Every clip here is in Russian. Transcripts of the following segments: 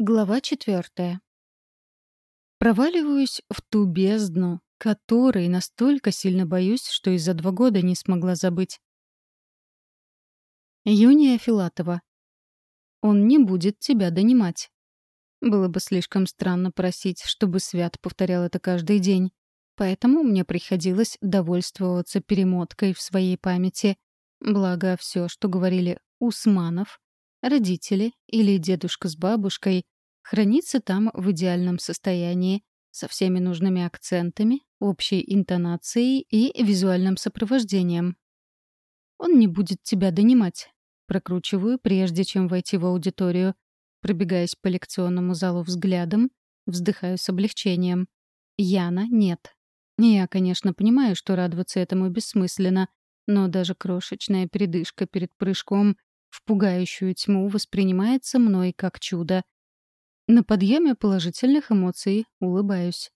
Глава четвертая. Проваливаюсь в ту бездну, которой настолько сильно боюсь, что и за два года не смогла забыть. Юния Филатова. Он не будет тебя донимать. Было бы слишком странно просить, чтобы Свят повторял это каждый день. Поэтому мне приходилось довольствоваться перемоткой в своей памяти. Благо, все, что говорили Усманов, родители или дедушка с бабушкой хранится там в идеальном состоянии, со всеми нужными акцентами, общей интонацией и визуальным сопровождением. «Он не будет тебя донимать», — прокручиваю, прежде чем войти в аудиторию. Пробегаясь по лекционному залу взглядом, вздыхаю с облегчением. Яна нет. Я, конечно, понимаю, что радоваться этому бессмысленно, но даже крошечная передышка перед прыжком в пугающую тьму воспринимается мной как чудо. На подъеме положительных эмоций улыбаюсь.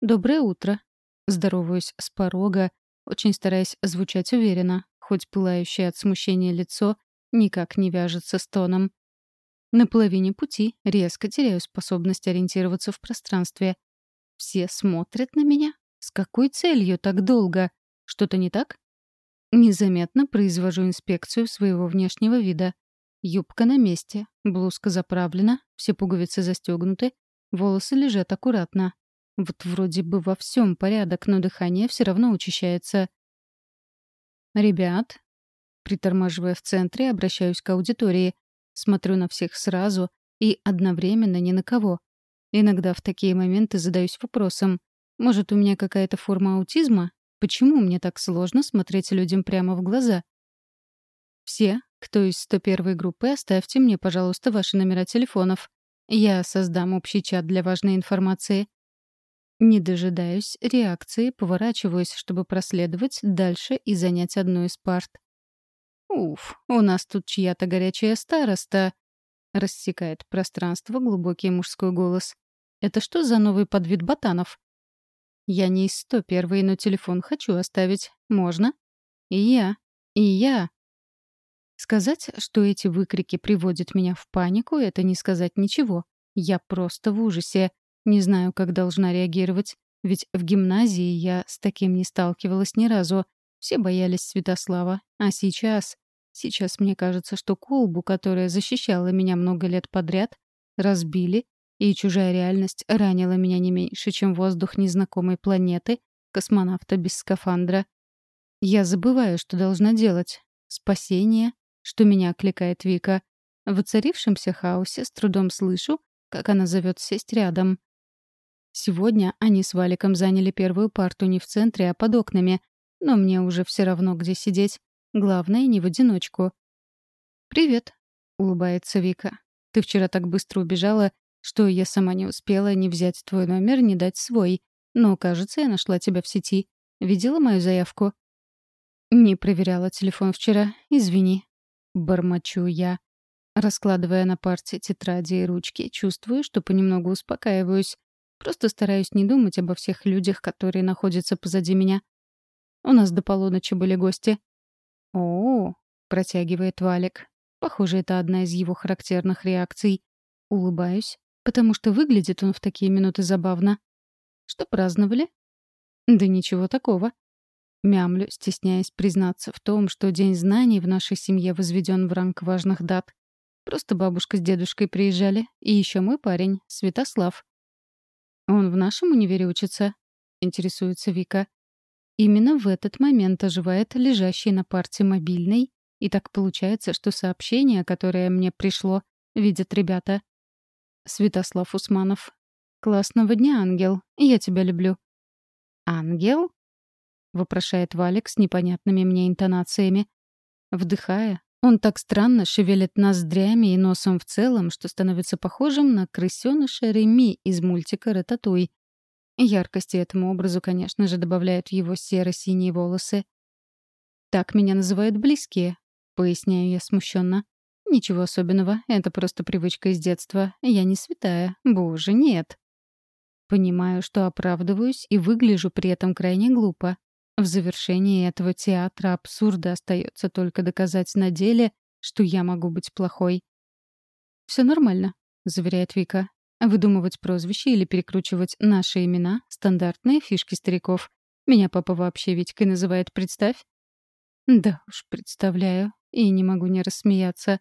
«Доброе утро». Здороваюсь с порога, очень стараясь звучать уверенно, хоть пылающее от смущения лицо никак не вяжется с тоном. На половине пути резко теряю способность ориентироваться в пространстве. Все смотрят на меня. С какой целью так долго? Что-то не так? Незаметно произвожу инспекцию своего внешнего вида. Юбка на месте, блузка заправлена, все пуговицы застегнуты, волосы лежат аккуратно. Вот вроде бы во всем порядок, но дыхание все равно учащается. «Ребят», притормаживая в центре, обращаюсь к аудитории, смотрю на всех сразу и одновременно ни на кого. Иногда в такие моменты задаюсь вопросом, может, у меня какая-то форма аутизма, Почему мне так сложно смотреть людям прямо в глаза? Все, кто из 101 группы, оставьте мне, пожалуйста, ваши номера телефонов. Я создам общий чат для важной информации. Не дожидаюсь реакции, поворачиваюсь, чтобы проследовать дальше и занять одну из парт. «Уф, у нас тут чья-то горячая староста», — рассекает пространство глубокий мужской голос. «Это что за новый подвид ботанов? Я не из 101 но телефон хочу оставить. Можно? И я. И я. Сказать, что эти выкрики приводят меня в панику, это не сказать ничего. Я просто в ужасе. Не знаю, как должна реагировать. Ведь в гимназии я с таким не сталкивалась ни разу. Все боялись Святослава. А сейчас... Сейчас мне кажется, что колбу, которая защищала меня много лет подряд, разбили, и чужая реальность ранила меня не меньше, чем воздух незнакомой планеты, космонавта без скафандра. Я забываю, что должна делать. Спасение, что меня окликает Вика. В воцарившемся хаосе с трудом слышу, как она зовет сесть рядом. Сегодня они с Валиком заняли первую парту не в центре, а под окнами, но мне уже все равно, где сидеть. Главное, не в одиночку. «Привет», — улыбается Вика. «Ты вчера так быстро убежала, что я сама не успела ни взять твой номер, ни дать свой. Но, кажется, я нашла тебя в сети. Видела мою заявку?» «Не проверяла телефон вчера. Извини». Бормочу я. Раскладывая на парте тетради и ручки, чувствую, что понемногу успокаиваюсь. Просто стараюсь не думать обо всех людях, которые находятся позади меня. У нас до полуночи были гости. «О, -о, -о протягивает Валик. Похоже, это одна из его характерных реакций. Улыбаюсь, потому что выглядит он в такие минуты забавно. Что праздновали? Да ничего такого. Мямлю, стесняясь признаться в том, что День знаний в нашей семье возведен в ранг важных дат. Просто бабушка с дедушкой приезжали, и еще мой парень, Святослав. «Он в нашем универе учится?» — интересуется Вика. Именно в этот момент оживает лежащий на парте мобильный, и так получается, что сообщение, которое мне пришло, видят ребята. Святослав Усманов. «Классного дня, ангел. Я тебя люблю». «Ангел?» — вопрошает Валик с непонятными мне интонациями. Вдыхая, он так странно шевелит ноздрями и носом в целом, что становится похожим на крысёныша Реми из мультика «Рататуй». Яркости этому образу, конечно же, добавляют его серо-синие волосы. «Так меня называют близкие», — поясняю я смущенно. Ничего особенного, это просто привычка из детства. Я не святая. Боже, нет. Понимаю, что оправдываюсь и выгляжу при этом крайне глупо. В завершении этого театра абсурда остается только доказать на деле, что я могу быть плохой. Все нормально. — заверяет Вика. «Выдумывать прозвища или перекручивать наши имена — стандартные фишки стариков. Меня папа вообще Витькой называет, представь». «Да уж, представляю. И не могу не рассмеяться.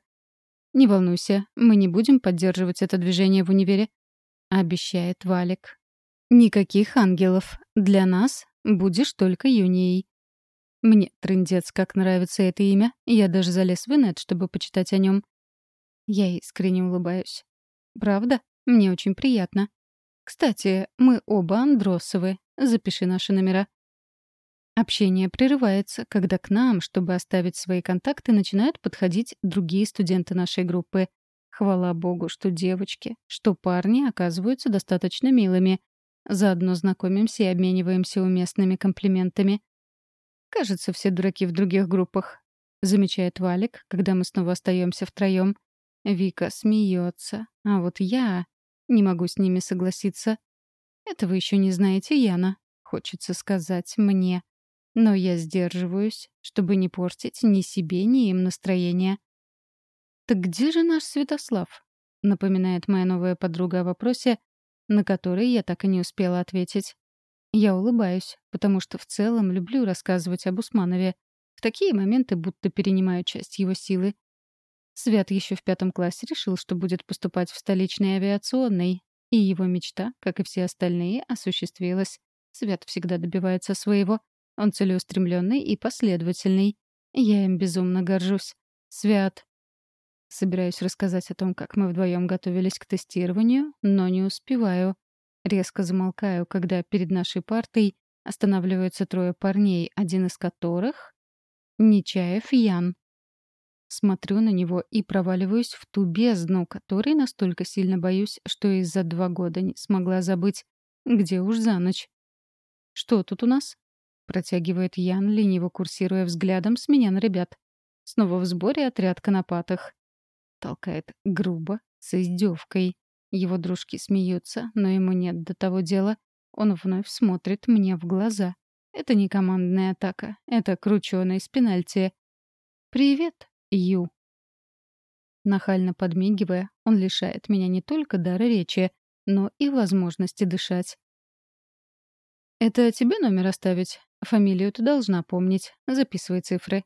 «Не волнуйся, мы не будем поддерживать это движение в универе», — обещает Валик. «Никаких ангелов. Для нас будешь только юнией». Мне трындец как нравится это имя. Я даже залез в инет, чтобы почитать о нем. Я искренне улыбаюсь. Правда? Мне очень приятно. Кстати, мы оба Андросовы. Запиши наши номера. Общение прерывается, когда к нам, чтобы оставить свои контакты, начинают подходить другие студенты нашей группы. Хвала богу, что девочки, что парни оказываются достаточно милыми. Заодно знакомимся и обмениваемся уместными комплиментами. «Кажется, все дураки в других группах», — замечает Валик, когда мы снова остаемся втроем. Вика смеется, а вот я не могу с ними согласиться. «Это вы еще не знаете, Яна», — хочется сказать мне. Но я сдерживаюсь, чтобы не портить ни себе, ни им настроение. «Так где же наш Святослав?» — напоминает моя новая подруга о вопросе, на который я так и не успела ответить. Я улыбаюсь, потому что в целом люблю рассказывать об Усманове. В такие моменты будто перенимаю часть его силы. Свят еще в пятом классе решил, что будет поступать в столичный авиационный, и его мечта, как и все остальные, осуществилась. Свят всегда добивается своего. Он целеустремленный и последовательный. Я им безумно горжусь. Свят. Собираюсь рассказать о том, как мы вдвоем готовились к тестированию, но не успеваю. Резко замолкаю, когда перед нашей партой останавливаются трое парней, один из которых — Нечаев Ян. Смотрю на него и проваливаюсь в ту бездну, которой настолько сильно боюсь, что из-за два года не смогла забыть. Где уж за ночь. «Что тут у нас?» — протягивает Ян, лениво курсируя взглядом с меня на ребят. Снова в сборе отряд конопатых. Толкает грубо, с издевкой. Его дружки смеются, но ему нет до того дела. Он вновь смотрит мне в глаза. Это не командная атака, это кручёный с пенальти. «Привет, Ю». Нахально подмигивая, он лишает меня не только дара речи, но и возможности дышать. «Это тебе номер оставить? Фамилию ты должна помнить. Записывай цифры».